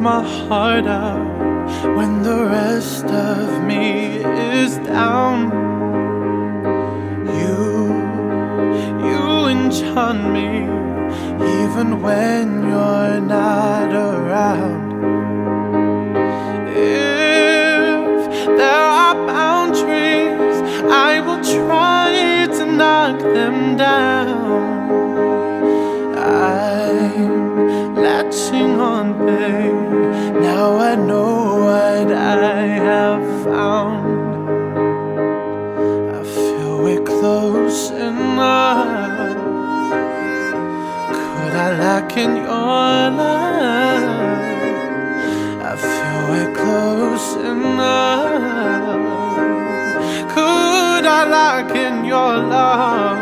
my heart out when the rest of me is down. You, you enchant me even when you're not close enough. Could I lock in your love? I feel we're close enough. Could I lock in your love?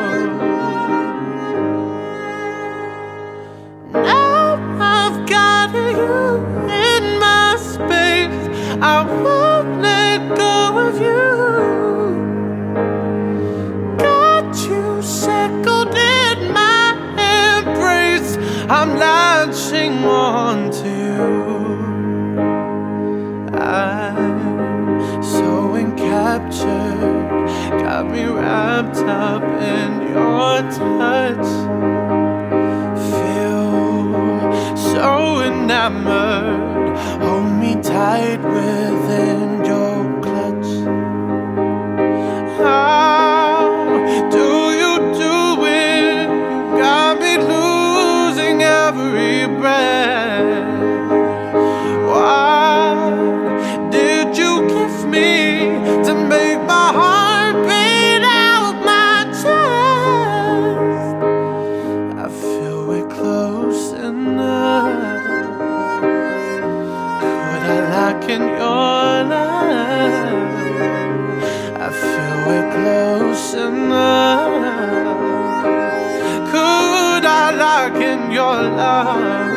Now I've got you in my space. I you in my embrace. I'm latching on to you. I'm so encaptured, got me wrapped up in your touch feel so enamored. Hold me tight within in your love? I feel we're close enough. Could I lock in your love?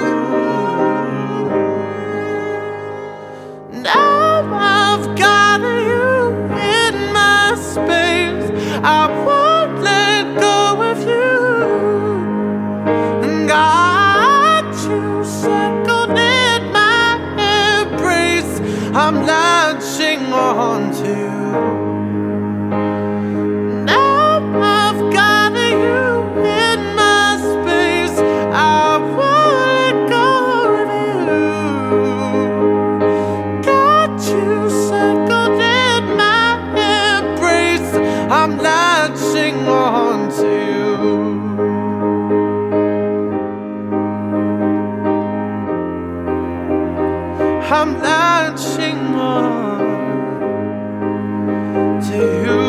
I'm latching on to. Now I've got you in my space. I go you. Got you shackled in my embrace. I'm latching on I'm latching on to you.